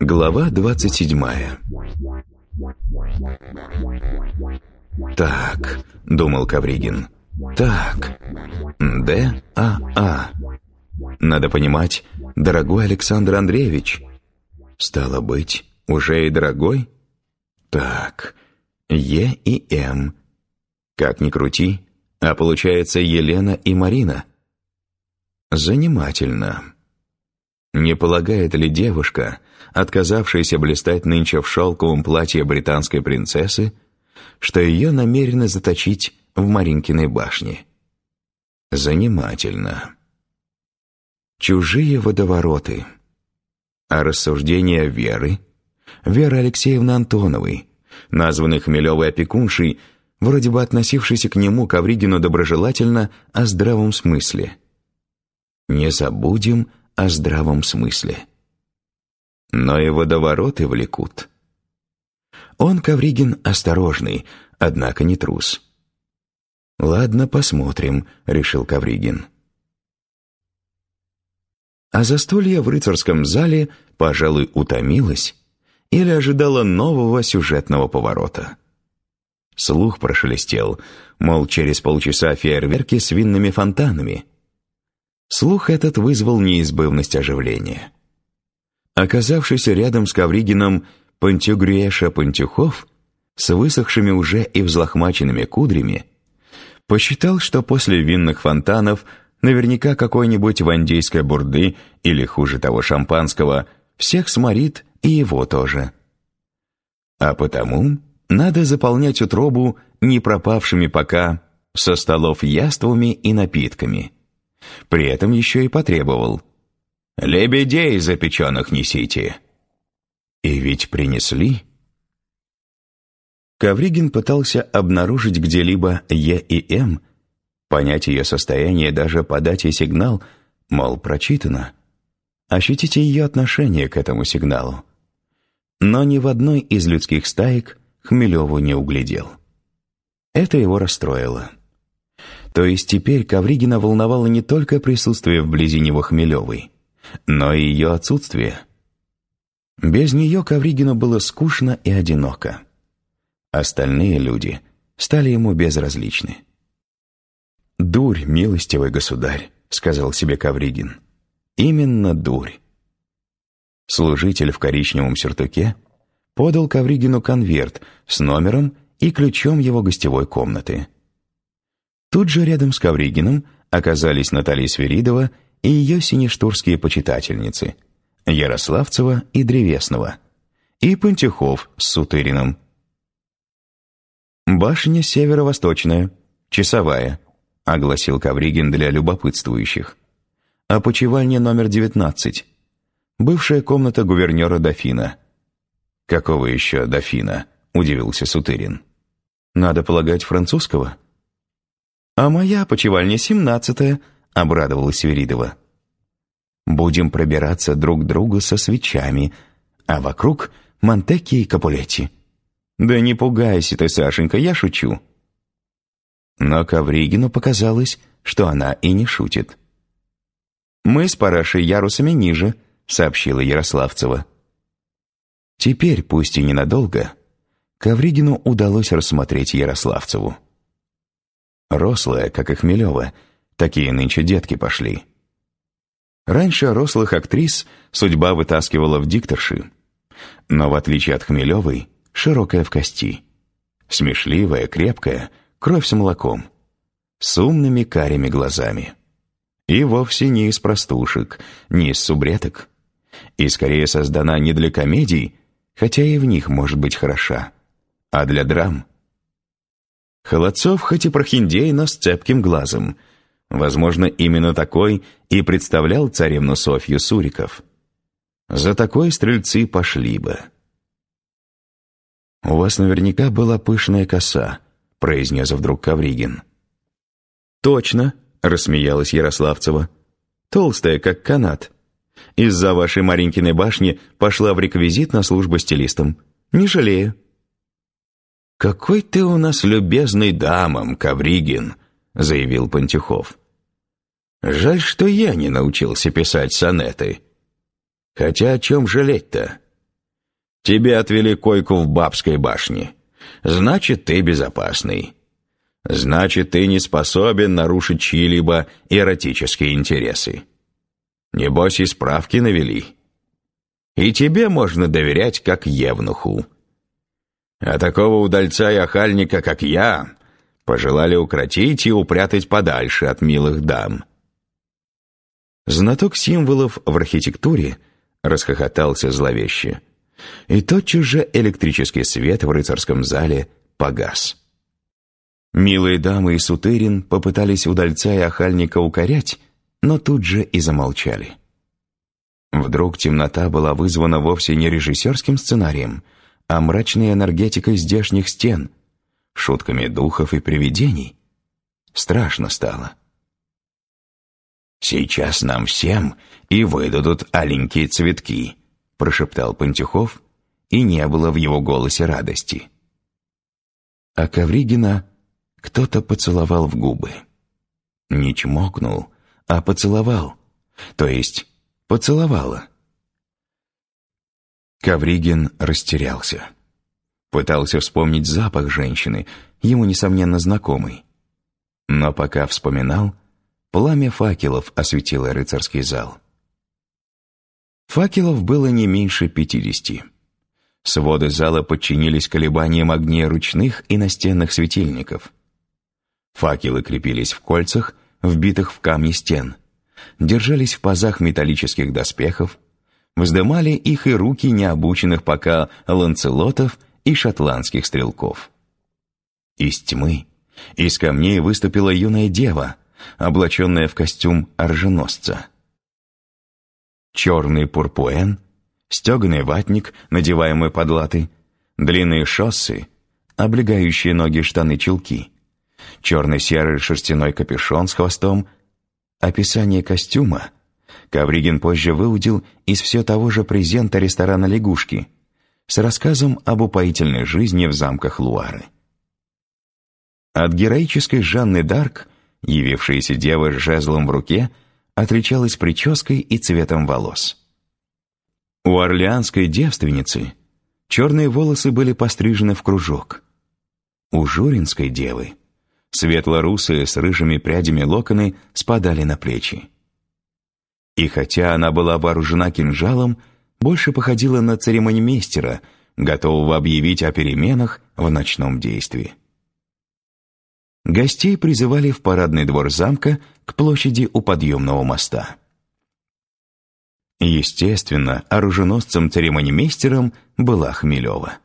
Глава двадцать седьмая «Так», — думал Кавригин, — «так, Д-А-А. Надо понимать, дорогой Александр Андреевич. Стало быть, уже и дорогой? Так, Е и М. Как ни крути, а получается Елена и Марина. Занимательно. Не полагает ли девушка, отказавшаяся блистать нынче в шелковом платье британской принцессы, что ее намерены заточить в Маринкиной башне? Занимательно. Чужие водовороты. А рассуждения Веры, Веры Алексеевны Антоновой, названной Хмелевой опекуншей, вроде бы относившейся к нему, Ковригину, доброжелательно о здравом смысле. Не забудем о здравом смысле. Но и водовороты влекут. Он, Ковригин, осторожный, однако не трус. «Ладно, посмотрим», — решил Ковригин. А застолье в рыцарском зале, пожалуй, утомилось или ожидало нового сюжетного поворота. Слух прошелестел, мол, через полчаса фейерверки с винными фонтанами. Слух этот вызвал неизбывность оживления. Оказавшийся рядом с Ковригином Пантюгреша Пантюхов с высохшими уже и взлохмаченными кудрями посчитал, что после винных фонтанов наверняка какой-нибудь вандейской бурды или, хуже того, шампанского всех сморит и его тоже. А потому надо заполнять утробу не пропавшими пока со столов яствами и напитками. При этом еще и потребовал «Лебедей запеченных несите». И ведь принесли. Ковригин пытался обнаружить где-либо Е и М, понять ее состояние, даже подать ей сигнал, мол, прочитано. Ощутите ее отношение к этому сигналу. Но ни в одной из людских стаек Хмелеву не углядел. Это его расстроило. То есть теперь Ковригина волновало не только присутствие вблизи него Хмелевой, но и ее отсутствие. Без нее Ковригину было скучно и одиноко. Остальные люди стали ему безразличны. «Дурь, милостивый государь», — сказал себе Ковригин. «Именно дурь». Служитель в коричневом сюртуке подал Ковригину конверт с номером и ключом его гостевой комнаты. Тут же рядом с Ковригиным оказались Наталья Свиридова и ее синештурские почитательницы Ярославцева и Древесного, и Пантюхов с Сутыриным. «Башня северо-восточная, часовая», — огласил Ковригин для любопытствующих. «Опочивальня номер девятнадцать. Бывшая комната гувернера дофина». «Какого еще дофина?» — удивился Сутырин. «Надо полагать, французского?» «А моя опочивальня семнадцатая», — обрадовалась Веридова. «Будем пробираться друг к другу со свечами, а вокруг Монтекки и Капулетти». «Да не пугайся ты, Сашенька, я шучу». Но Ковригину показалось, что она и не шутит. «Мы с Парашей ярусами ниже», — сообщила Ярославцева. Теперь, пусть и ненадолго, Ковригину удалось рассмотреть Ярославцеву. Рослая, как и Хмелева, такие нынче детки пошли. Раньше рослых актрис судьба вытаскивала в дикторши, но в отличие от Хмелевой, широкая в кости. Смешливая, крепкая, кровь с молоком. С умными карими глазами. И вовсе не из простушек, не из субреток. И скорее создана не для комедий, хотя и в них может быть хороша, а для драм — Холодцов хоть и прохиндей, но с цепким глазом. Возможно, именно такой и представлял царевну Софью Суриков. За такой стрельцы пошли бы. «У вас наверняка была пышная коса», — произнес вдруг Кавригин. «Точно», — рассмеялась Ярославцева. «Толстая, как канат. Из-за вашей Маринкиной башни пошла в реквизит на службу стилистом. Не жалею». «Какой ты у нас любезный дамам, Ковригин!» — заявил Пантюхов. «Жаль, что я не научился писать сонеты. Хотя о чем жалеть-то? Тебе отвели койку в Бабской башне. Значит, ты безопасный. Значит, ты не способен нарушить чьи-либо эротические интересы. Небось, и справки навели. И тебе можно доверять, как евнуху. А такого удальца и охальника, как я, пожелали укротить и упрятать подальше от милых дам. Знаток символов в архитектуре расхохотался зловеще. И тотчас же электрический свет в рыцарском зале погас. Милые дамы и Сутырин попытались удальца и охальника укорять, но тут же и замолчали. Вдруг темнота была вызвана вовсе не режиссерским сценарием, а мрачной энергетикой здешних стен, шутками духов и привидений. Страшно стало. «Сейчас нам всем и выдадут аленькие цветки», прошептал Пантюхов, и не было в его голосе радости. А Ковригина кто-то поцеловал в губы. Не чмокнул, а поцеловал, то есть поцеловала. Ковригин растерялся. Пытался вспомнить запах женщины, ему, несомненно, знакомый. Но пока вспоминал, пламя факелов осветило рыцарский зал. Факелов было не меньше пятидесяти. Своды зала подчинились колебаниям огней ручных и настенных светильников. Факелы крепились в кольцах, вбитых в камни стен, держались в пазах металлических доспехов, вздымали их и руки необученных пока ланцелотов и шотландских стрелков. Из тьмы, из камней выступила юная дева, облаченная в костюм оруженосца. Черный пурпуэн, стеганый ватник, надеваемый под латы, длинные шоссы, облегающие ноги штаны-чулки, черно-серый шерстяной капюшон с хвостом, описание костюма Ковригин позже выудил из все того же презента ресторана «Лягушки» с рассказом об упоительной жизни в замках Луары. От героической Жанны Дарк, явившейся девы с жезлом в руке, отличалась прической и цветом волос. У орлеанской девственницы черные волосы были пострижены в кружок. У журинской девы светло-русые с рыжими прядями локоны спадали на плечи. И хотя она была вооружена кинжалом, больше походила на церемонимейстера, готового объявить о переменах в ночном действии. Гостей призывали в парадный двор замка к площади у подъемного моста. Естественно, оруженосцем-церемонимейстером была Хмелева.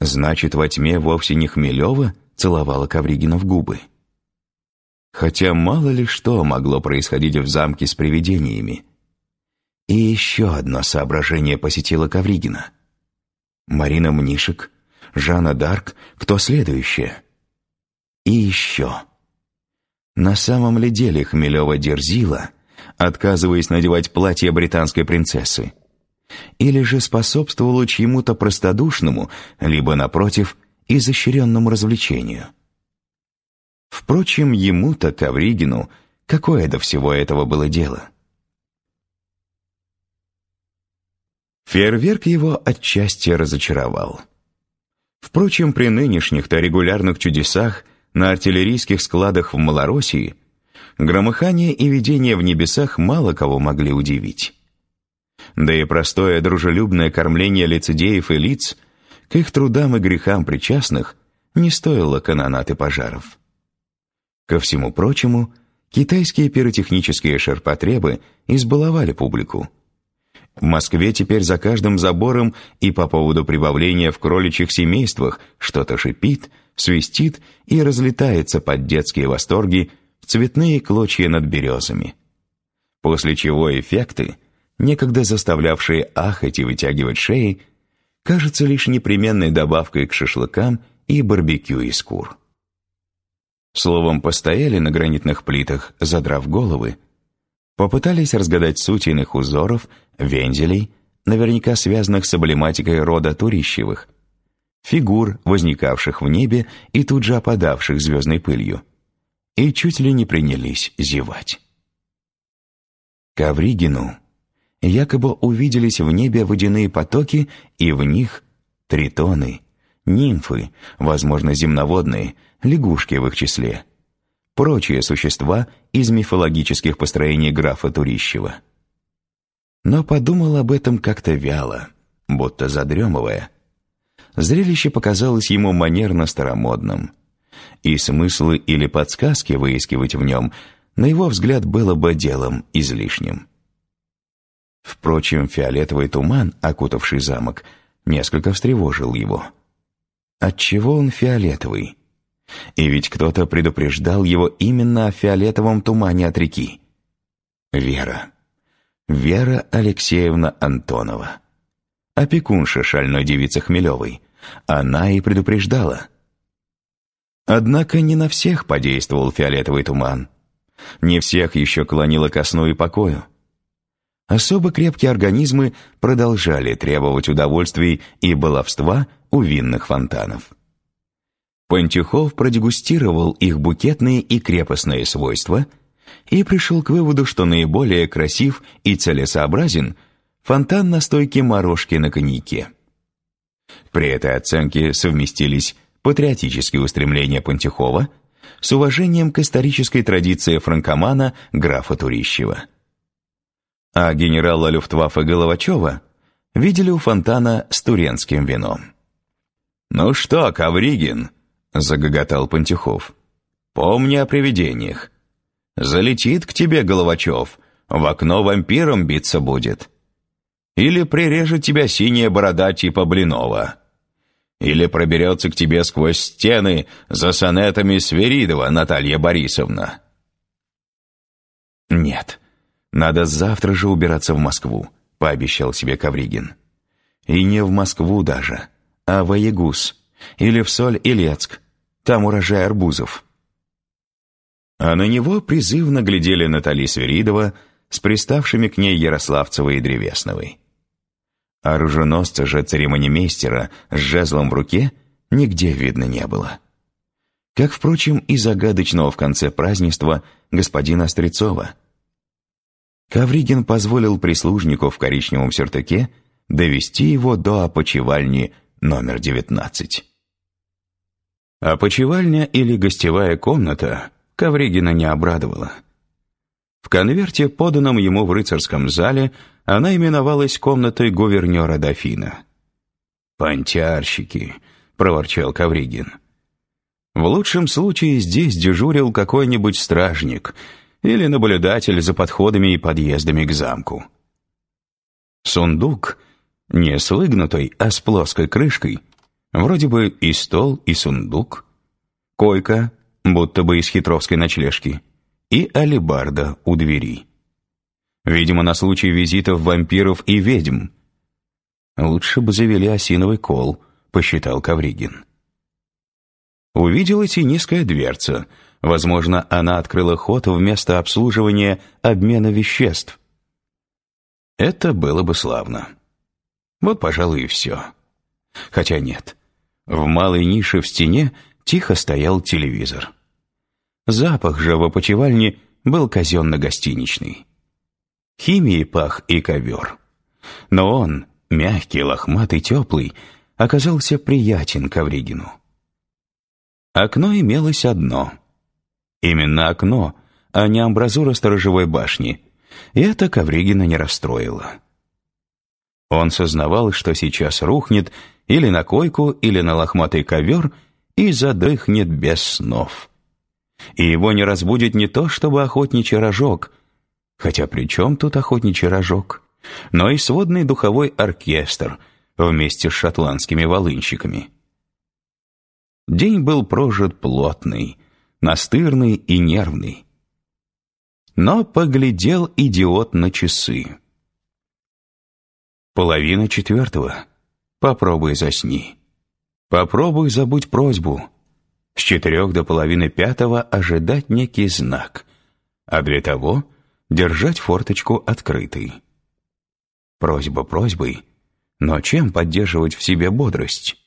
Значит, во тьме вовсе не Хмелева целовала Ковригина в губы. Хотя мало ли что могло происходить в замке с привидениями. И еще одно соображение посетило Ковригина. Марина Мнишек, Жанна Дарк, кто следующая? И еще. На самом ли деле Хмелева дерзила, отказываясь надевать платье британской принцессы? Или же способствовала чьему-то простодушному, либо, напротив, изощренному развлечению? Впрочем, ему-то, Ковригину, какое до всего этого было дело? Фейерверк его отчасти разочаровал. Впрочем, при нынешних-то регулярных чудесах на артиллерийских складах в Малороссии громыхание и видение в небесах мало кого могли удивить. Да и простое дружелюбное кормление лицедеев и лиц к их трудам и грехам причастных не стоило канонат и пожаров. Ко всему прочему, китайские пиротехнические ширпотребы избаловали публику. В Москве теперь за каждым забором и по поводу прибавления в кроличьих семействах что-то шипит – свистит и разлетается под детские восторги в цветные клочья над березами. После чего эффекты, некогда заставлявшие ахать и вытягивать шеи, кажутся лишь непременной добавкой к шашлыкам и барбекю из кур. Словом, постояли на гранитных плитах, задрав головы, попытались разгадать суть иных узоров, вензелей, наверняка связанных с эмблематикой рода Турищевых, фигур, возникавших в небе и тут же опадавших звездной пылью, и чуть ли не принялись зевать. Ковригину якобы увиделись в небе водяные потоки, и в них тритоны, нимфы, возможно, земноводные, лягушки в их числе, прочие существа из мифологических построений графа Турищева. Но подумал об этом как-то вяло, будто задремывая. Зрелище показалось ему манерно-старомодным, и смыслы или подсказки выискивать в нем, на его взгляд, было бы делом излишним. Впрочем, фиолетовый туман, окутавший замок, несколько встревожил его. Отчего он фиолетовый? И ведь кто-то предупреждал его именно о фиолетовом тумане от реки. Вера. Вера Алексеевна Антонова. Опекунша шальной девицы Хмелевой. Она и предупреждала. Однако не на всех подействовал фиолетовый туман. Не всех еще клонило ко сну и покою. Особо крепкие организмы продолжали требовать удовольствий и баловства у винных фонтанов. Пантюхов продегустировал их букетные и крепостные свойства и пришел к выводу, что наиболее красив и целесообразен фонтан настойки морожки на коньяке. При этой оценке совместились патриотические устремления Пантюхова с уважением к исторической традиции франкомана графа Турищева а генерала Люфтваффе Головачева видели у фонтана с туренским вином. «Ну что, Ковригин?» — загоготал Пантюхов. «Помни о привидениях. Залетит к тебе Головачев, в окно вампиром биться будет. Или прирежет тебя синяя борода типа Блинова. Или проберется к тебе сквозь стены за сонетами Сверидова Наталья Борисовна». «Нет», «Надо завтра же убираться в Москву», — пообещал себе Ковригин. «И не в Москву даже, а в Аягус или в Соль-Илецк, там урожай арбузов». А на него призывно глядели Натали Сверидова с приставшими к ней Ярославцевой и Древесновой. Оруженосца же церемонимейстера с жезлом в руке нигде видно не было. Как, впрочем, и загадочного в конце празднества господина Стрецова — Ковригин позволил прислужнику в коричневом сюртуке довести его до опочивальни номер 19. Опочивальня или гостевая комната Ковригина не обрадовала. В конверте, поданном ему в рыцарском зале, она именовалась комнатой гувернера дофина. «Понтярщики», — проворчал Ковригин. «В лучшем случае здесь дежурил какой-нибудь стражник — или наблюдатель за подходами и подъездами к замку. Сундук, не с выгнутой, а с плоской крышкой, вроде бы и стол, и сундук, койка, будто бы из хитровской ночлежки, и алебарда у двери. Видимо, на случай визитов вампиров и ведьм. Лучше бы завели осиновый кол, посчитал Кавригин. Увиделась и низкая дверца — Возможно, она открыла ход в место обслуживания обмена веществ. Это было бы славно. Вот, пожалуй, и все. Хотя нет. В малой нише в стене тихо стоял телевизор. Запах же в опочивальне был казенно-гостиничный. Химией пах и ковер. Но он, мягкий, лохматый, теплый, оказался приятен Ковригину. Окно имелось одно — Именно окно, а не амбразура сторожевой башни. И это Ковригина не расстроило. Он сознавал, что сейчас рухнет или на койку, или на лохматый ковер и задрыхнет без снов. И его не разбудит не то, чтобы охотничий рожок, хотя при чем тут охотничий рожок, но и сводный духовой оркестр вместе с шотландскими волынщиками. День был прожит плотный, настырный и нервный. Но поглядел идиот на часы. Половина четвертого. Попробуй засни. Попробуй забудь просьбу. С четырех до половины пятого ожидать некий знак, а для того держать форточку открытой. Просьба просьбой, но чем поддерживать в себе бодрость?